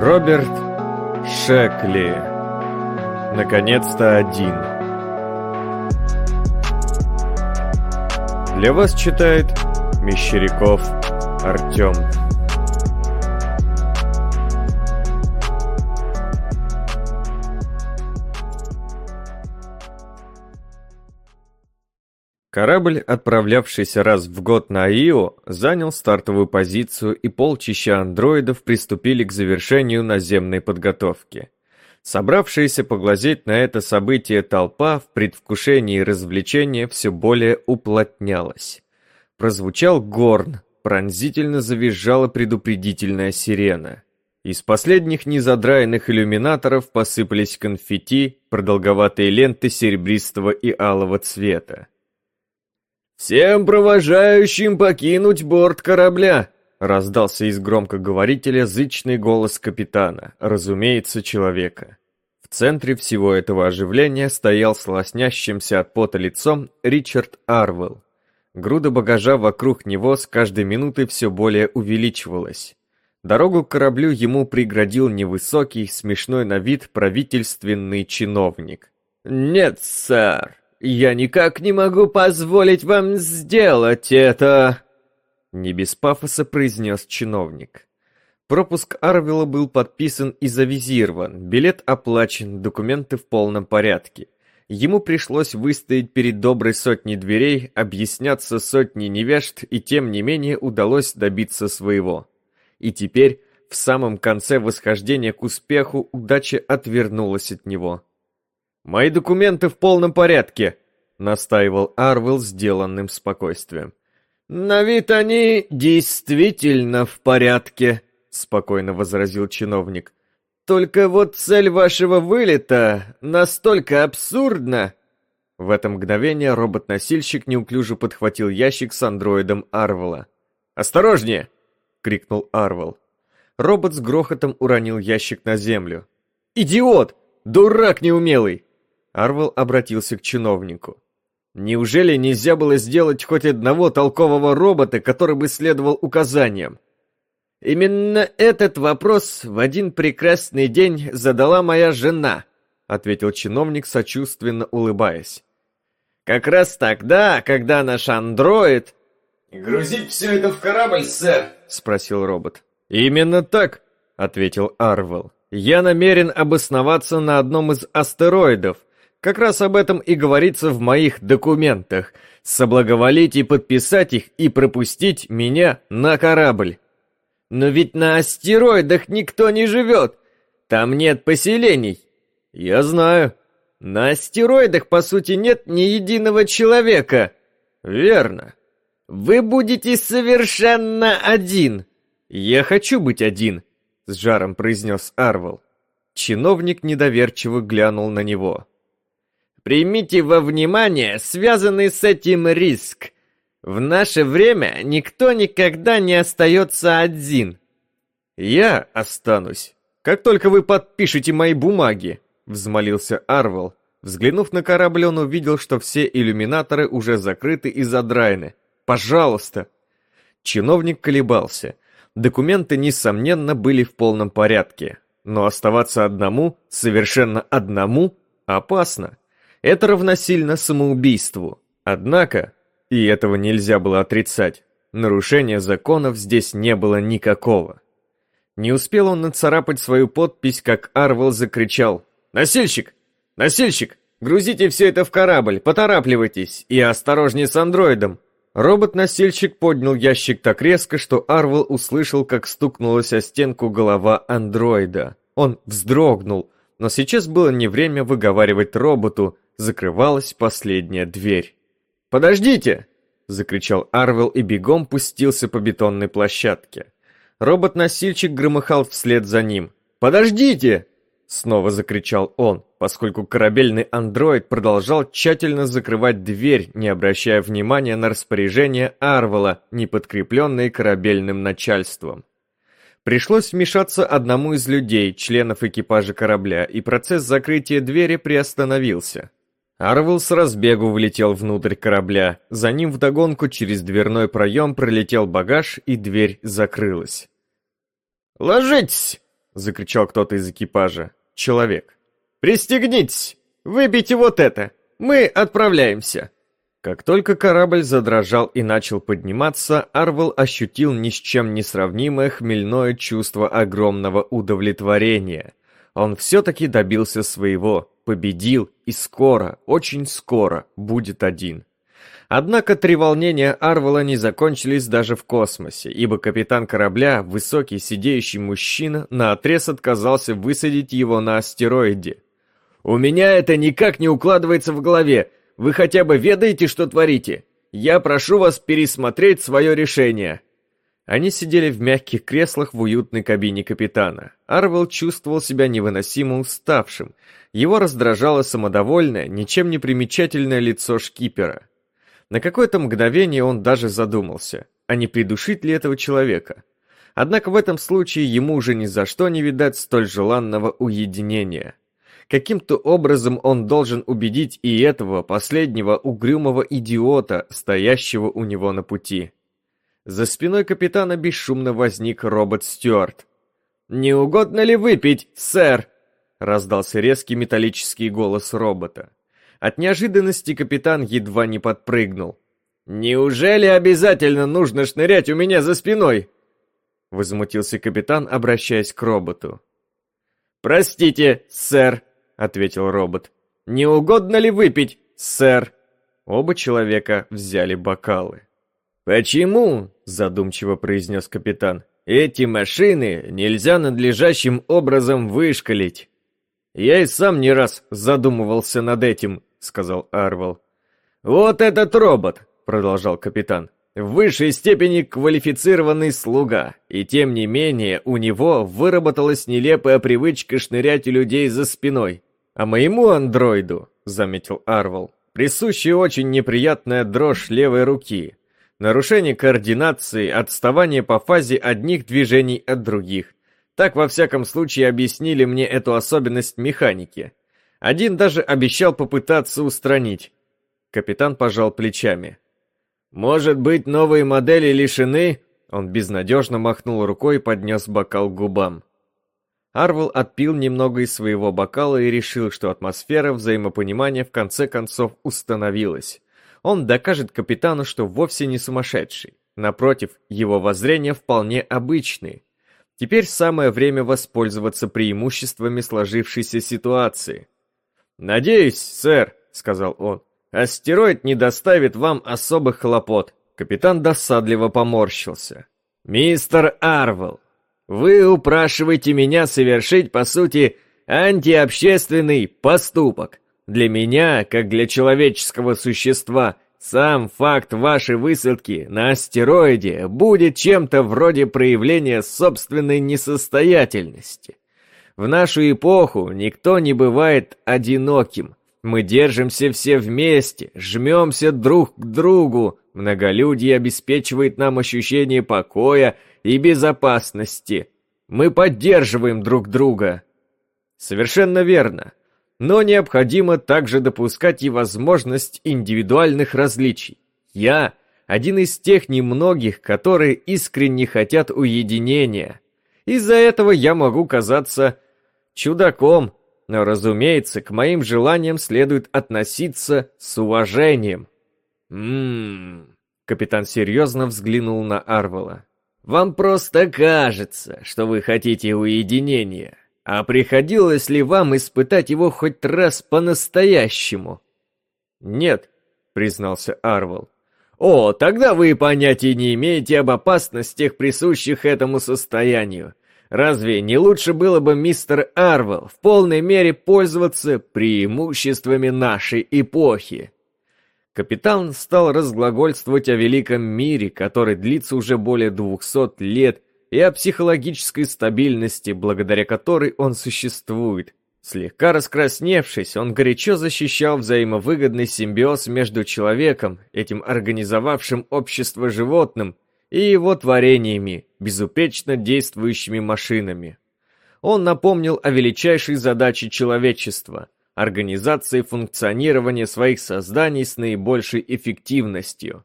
Роберт Шекли. Наконец-то один. Для вас читает Мещеряков Артем. Корабль, отправлявшийся раз в год на Ио, занял стартовую позицию, и полчища андроидов приступили к завершению наземной подготовки. Собравшаяся поглазеть на это событие толпа в предвкушении развлечения все более уплотнялась. Прозвучал горн, пронзительно завизжала предупредительная сирена. Из последних незадраенных иллюминаторов посыпались конфетти, продолговатые ленты серебристого и алого цвета. «Всем провожающим покинуть борт корабля!» Раздался из громкоговорителя зычный голос капитана, разумеется, человека. В центре всего этого оживления стоял с лоснящимся от пота лицом Ричард Арвелл. Груда багажа вокруг него с каждой минутой все более увеличивалась. Дорогу к кораблю ему преградил невысокий, смешной на вид правительственный чиновник. «Нет, сэр, я никак не могу позволить вам сделать это!» Не без пафоса произнес чиновник. Пропуск Арвела был подписан и завизирован, билет оплачен, документы в полном порядке. Ему пришлось выстоять перед доброй сотней дверей, объясняться сотней невежд, и тем не менее удалось добиться своего. И теперь, в самом конце восхождения к успеху, удача отвернулась от него. «Мои документы в полном порядке», — настаивал Арвел сделанным спокойствием. «На вид они действительно в порядке», — спокойно возразил чиновник. «Только вот цель вашего вылета настолько абсурдна». В это мгновение робот-носильщик неуклюже подхватил ящик с андроидом Арвела. «Осторожнее!» — крикнул Арвел. Робот с грохотом уронил ящик на землю. «Идиот! Дурак неумелый!» Арвел обратился к чиновнику. «Неужели нельзя было сделать хоть одного толкового робота, который бы следовал указаниям?» «Именно этот вопрос в один прекрасный день задала моя жена», ответил чиновник, сочувственно улыбаясь. «Как раз тогда, когда наш андроид...» «Грузить все это в корабль, сэр?» спросил робот. «Именно так», — ответил Арвел. «Я намерен обосноваться на одном из астероидов, как раз об этом и говорится в моих документах. Соблаговолить и подписать их и пропустить меня на корабль. Но ведь на астероидах никто не живет. Там нет поселений. Я знаю. На астероидах, по сути, нет ни единого человека. Верно. Вы будете совершенно один. Я хочу быть один, с жаром произнес Арвел. Чиновник недоверчиво глянул на него. Примите во внимание связанный с этим риск. В наше время никто никогда не остается один. Я останусь, как только вы подпишете мои бумаги, взмолился Арвел. Взглянув на корабль, он увидел, что все иллюминаторы уже закрыты и задраены. Пожалуйста. Чиновник колебался. Документы несомненно были в полном порядке, но оставаться одному, совершенно одному, опасно. Это равносильно самоубийству. Однако, и этого нельзя было отрицать, нарушения законов здесь не было никакого. Не успел он нацарапать свою подпись, как Арвел закричал «Носильщик! Носильщик! Грузите все это в корабль, поторапливайтесь и осторожнее с андроидом!» Робот-носильщик поднял ящик так резко, что Арвел услышал, как стукнулась о стенку голова андроида. Он вздрогнул, но сейчас было не время выговаривать роботу, закрывалась последняя дверь. «Подождите!» — закричал Арвел и бегом пустился по бетонной площадке. Робот-носильщик громыхал вслед за ним. «Подождите!» — снова закричал он, поскольку корабельный андроид продолжал тщательно закрывать дверь, не обращая внимания на распоряжение Арвела, не подкрепленные корабельным начальством. Пришлось вмешаться одному из людей, членов экипажа корабля, и процесс закрытия двери приостановился. Арвел с разбегу влетел внутрь корабля, за ним вдогонку через дверной проем пролетел багаж и дверь закрылась. «Ложитесь! закричал кто-то из экипажа. Человек. «Пристегнитесь! Выбейте вот это! Мы отправляемся!» Как только корабль задрожал и начал подниматься, Арвел ощутил ни с чем не сравнимое хмельное чувство огромного удовлетворения. Он все-таки добился своего, победил и скоро, очень скоро будет один. Однако три волнения Арвела не закончились даже в космосе, ибо капитан корабля, высокий сидеющий мужчина, наотрез отказался высадить его на астероиде. «У меня это никак не укладывается в голове. Вы хотя бы ведаете, что творите? Я прошу вас пересмотреть свое решение». Они сидели в мягких креслах в уютной кабине капитана. Арвел чувствовал себя невыносимо уставшим. Его раздражало самодовольное, ничем не примечательное лицо шкипера. На какое-то мгновение он даже задумался, а не придушить ли этого человека. Однако в этом случае ему уже ни за что не видать столь желанного уединения. Каким-то образом он должен убедить и этого последнего угрюмого идиота, стоящего у него на пути. За спиной капитана бесшумно возник робот Стюарт. «Не угодно ли выпить, сэр?» раздался резкий металлический голос робота. От неожиданности капитан едва не подпрыгнул. «Неужели обязательно нужно шнырять у меня за спиной?» Возмутился капитан, обращаясь к роботу. «Простите, сэр», — ответил робот. «Не угодно ли выпить, сэр?» Оба человека взяли бокалы. «Почему?» — задумчиво произнес капитан. «Эти машины нельзя надлежащим образом вышкалить». «Я и сам не раз задумывался над этим», — сказал Арвел. «Вот этот робот», — продолжал капитан, — «в высшей степени квалифицированный слуга, и тем не менее у него выработалась нелепая привычка шнырять у людей за спиной. А моему андроиду, заметил Арвел, присущая очень неприятная дрожь левой руки, нарушение координации, отставание по фазе одних движений от других. Так во всяком случае объяснили мне эту особенность механики. Один даже обещал попытаться устранить. Капитан пожал плечами. Может быть, новые модели лишены? Он безнадежно махнул рукой и поднес бокал к губам. Арвел отпил немного из своего бокала и решил, что атмосфера взаимопонимания в конце концов установилась. Он докажет капитану, что вовсе не сумасшедший. Напротив, его воззрения вполне обычные. Теперь самое время воспользоваться преимуществами сложившейся ситуации. «Надеюсь, сэр», — сказал он, — «астероид не доставит вам особых хлопот». Капитан досадливо поморщился. «Мистер Арвел, вы упрашиваете меня совершить, по сути, антиобщественный поступок. Для меня, как для человеческого существа, сам факт вашей высадки на астероиде будет чем-то вроде проявления собственной несостоятельности. В нашу эпоху никто не бывает одиноким. Мы держимся все вместе, жмемся друг к другу. Многолюдие обеспечивает нам ощущение покоя и безопасности. Мы поддерживаем друг друга. Совершенно верно. Но необходимо также допускать и возможность индивидуальных различий. Я один из тех немногих, которые искренне хотят уединения. Из-за этого я могу казаться чудаком, но, разумеется, к моим желаниям следует относиться с уважением. Ммм... Капитан серьезно взглянул на Арвела. Вам просто кажется, что вы хотите уединения. А приходилось ли вам испытать его хоть раз по-настоящему? Нет, признался Арвел. О, тогда вы понятия не имеете об опасностях, присущих этому состоянию. Разве не лучше было бы, мистер Арвел, в полной мере пользоваться преимуществами нашей эпохи? Капитан стал разглагольствовать о великом мире, который длится уже более двухсот лет, и о психологической стабильности, благодаря которой он существует. Слегка раскрасневшись, он горячо защищал взаимовыгодный симбиоз между человеком, этим организовавшим общество животным, и его творениями, безупречно действующими машинами. Он напомнил о величайшей задаче человечества – организации функционирования своих созданий с наибольшей эффективностью.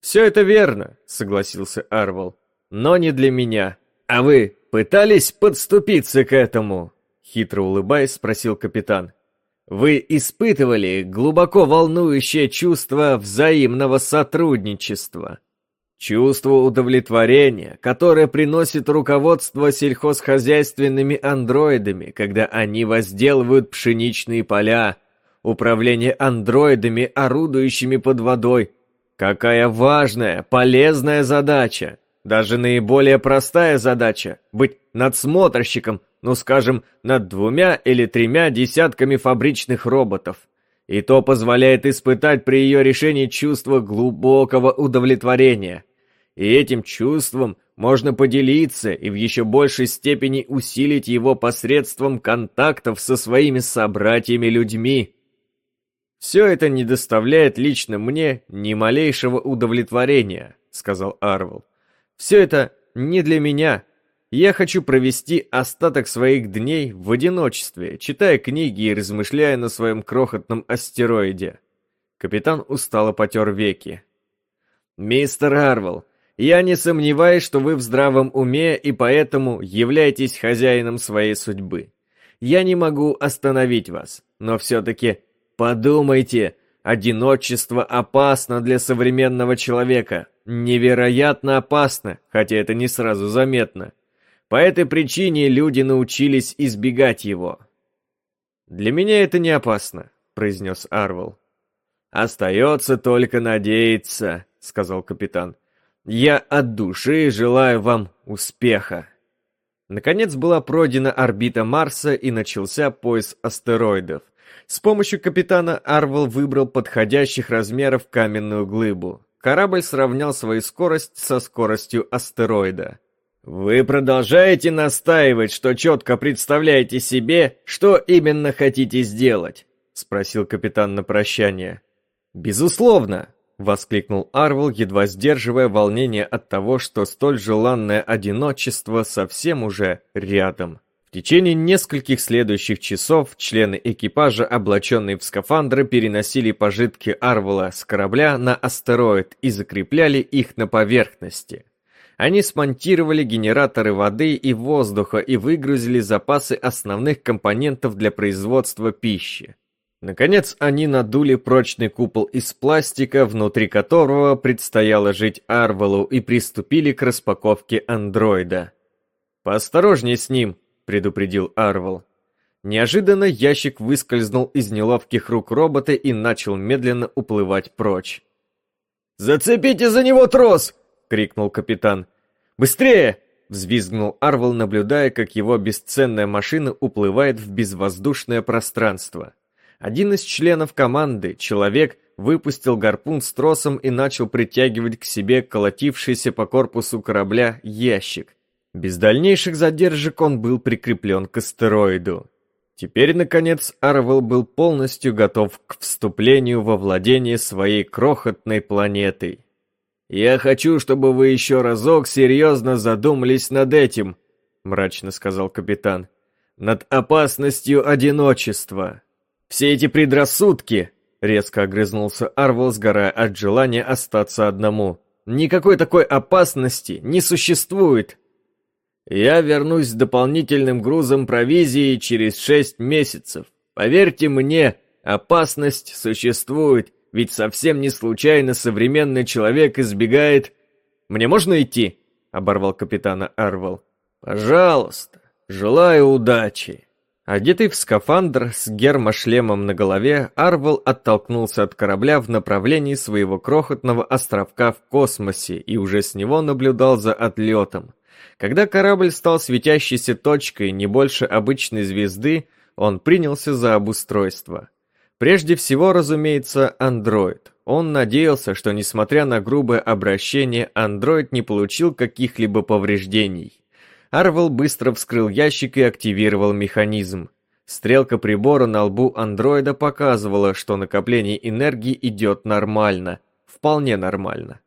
«Все это верно», — согласился Арвел, — «но не для меня. «А вы пытались подступиться к этому?» Хитро улыбаясь, спросил капитан. «Вы испытывали глубоко волнующее чувство взаимного сотрудничества?» Чувство удовлетворения, которое приносит руководство сельхозхозяйственными андроидами, когда они возделывают пшеничные поля, управление андроидами, орудующими под водой. Какая важная, полезная задача! Даже наиболее простая задача — быть надсмотрщиком, ну скажем, над двумя или тремя десятками фабричных роботов. И то позволяет испытать при ее решении чувство глубокого удовлетворения. И этим чувством можно поделиться и в еще большей степени усилить его посредством контактов со своими собратьями-людьми. «Все это не доставляет лично мне ни малейшего удовлетворения», — сказал Арвел. «Все это не для меня. Я хочу провести остаток своих дней в одиночестве, читая книги и размышляя на своем крохотном астероиде». Капитан устало потер веки. «Мистер Арвел, я не сомневаюсь, что вы в здравом уме и поэтому являетесь хозяином своей судьбы. Я не могу остановить вас, но все-таки подумайте, одиночество опасно для современного человека, невероятно опасно, хотя это не сразу заметно. По этой причине люди научились избегать его. «Для меня это не опасно», — произнес Арвел. «Остается только надеяться», — сказал капитан. Я от души желаю вам успеха. Наконец была пройдена орбита Марса и начался поиск астероидов. С помощью капитана Арвел выбрал подходящих размеров каменную глыбу. Корабль сравнял свою скорость со скоростью астероида. «Вы продолжаете настаивать, что четко представляете себе, что именно хотите сделать?» — спросил капитан на прощание. «Безусловно», — воскликнул Арвел, едва сдерживая волнение от того, что столь желанное одиночество совсем уже рядом. Течение нескольких следующих часов члены экипажа, облаченные в скафандры, переносили пожитки Арвела с корабля на астероид и закрепляли их на поверхности. Они смонтировали генераторы воды и воздуха и выгрузили запасы основных компонентов для производства пищи. Наконец они надули прочный купол из пластика, внутри которого предстояло жить Арвелу, и приступили к распаковке андроида. «Поосторожней с ним», — предупредил Арвел. Неожиданно ящик выскользнул из неловких рук робота и начал медленно уплывать прочь. «Зацепите за него трос!» — крикнул капитан. «Быстрее!» — взвизгнул Арвел, наблюдая, как его бесценная машина уплывает в безвоздушное пространство. Один из членов команды, человек, выпустил гарпун с тросом и начал притягивать к себе колотившийся по корпусу корабля ящик. Без дальнейших задержек он был прикреплен к астероиду. Теперь, наконец, Арвел был полностью готов к вступлению во владение своей крохотной планетой. «Я хочу, чтобы вы еще разок серьезно задумались над этим», — мрачно сказал капитан. «Над опасностью одиночества». Все эти предрассудки, резко огрызнулся Арвел, сгорая от желания остаться одному. Никакой такой опасности не существует. Я вернусь с дополнительным грузом провизии через шесть месяцев. Поверьте мне, опасность существует, ведь совсем не случайно современный человек избегает... Мне можно идти? Оборвал капитана Арвел. Пожалуйста, желаю удачи. Одетый в скафандр с гермошлемом на голове, Арвел оттолкнулся от корабля в направлении своего крохотного островка в космосе и уже с него наблюдал за отлетом. Когда корабль стал светящейся точкой не больше обычной звезды, он принялся за обустройство. Прежде всего, разумеется, андроид. Он надеялся, что несмотря на грубое обращение, андроид не получил каких-либо повреждений. Арвел быстро вскрыл ящик и активировал механизм. Стрелка прибора на лбу андроида показывала, что накопление энергии идет нормально, вполне нормально.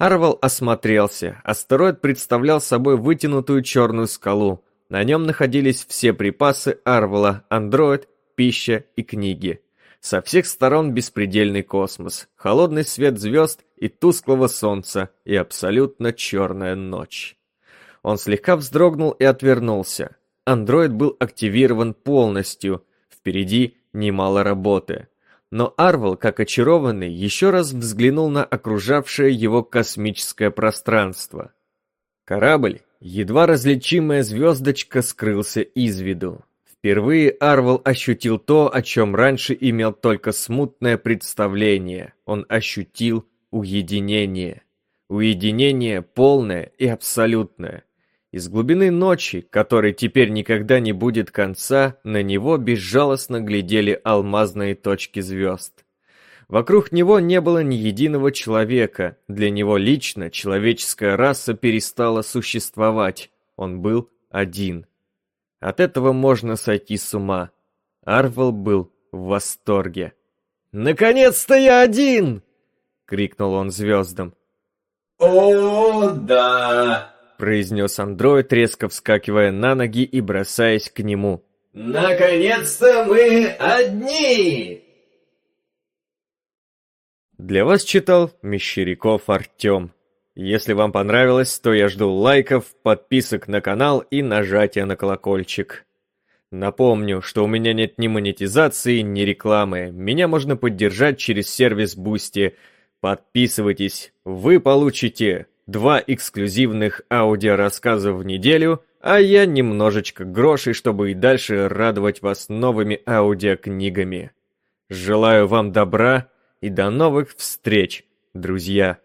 Арвел осмотрелся. Астероид представлял собой вытянутую черную скалу. На нем находились все припасы Арвела, андроид, пища и книги. Со всех сторон беспредельный космос, холодный свет звезд и тусклого солнца и абсолютно черная ночь. Он слегка вздрогнул и отвернулся. Андроид был активирован полностью. Впереди немало работы. Но Арвел, как очарованный, еще раз взглянул на окружавшее его космическое пространство. Корабль, едва различимая звездочка, скрылся из виду. Впервые Арвел ощутил то, о чем раньше имел только смутное представление. Он ощутил уединение. Уединение полное и абсолютное. Из глубины ночи, которой теперь никогда не будет конца, на него безжалостно глядели алмазные точки звезд. Вокруг него не было ни единого человека, для него лично человеческая раса перестала существовать, он был один. От этого можно сойти с ума. Арвел был в восторге. «Наконец-то я один!» — крикнул он звездам. «О, да!» Произнес андроид, резко вскакивая на ноги и бросаясь к нему. «Наконец-то мы одни!» Для вас читал Мещеряков Артем. Если вам понравилось, то я жду лайков, подписок на канал и нажатия на колокольчик. Напомню, что у меня нет ни монетизации, ни рекламы. Меня можно поддержать через сервис Boosty. Подписывайтесь, вы получите два эксклюзивных аудиорассказа в неделю, а я немножечко грошей, чтобы и дальше радовать вас новыми аудиокнигами. Желаю вам добра и до новых встреч, друзья!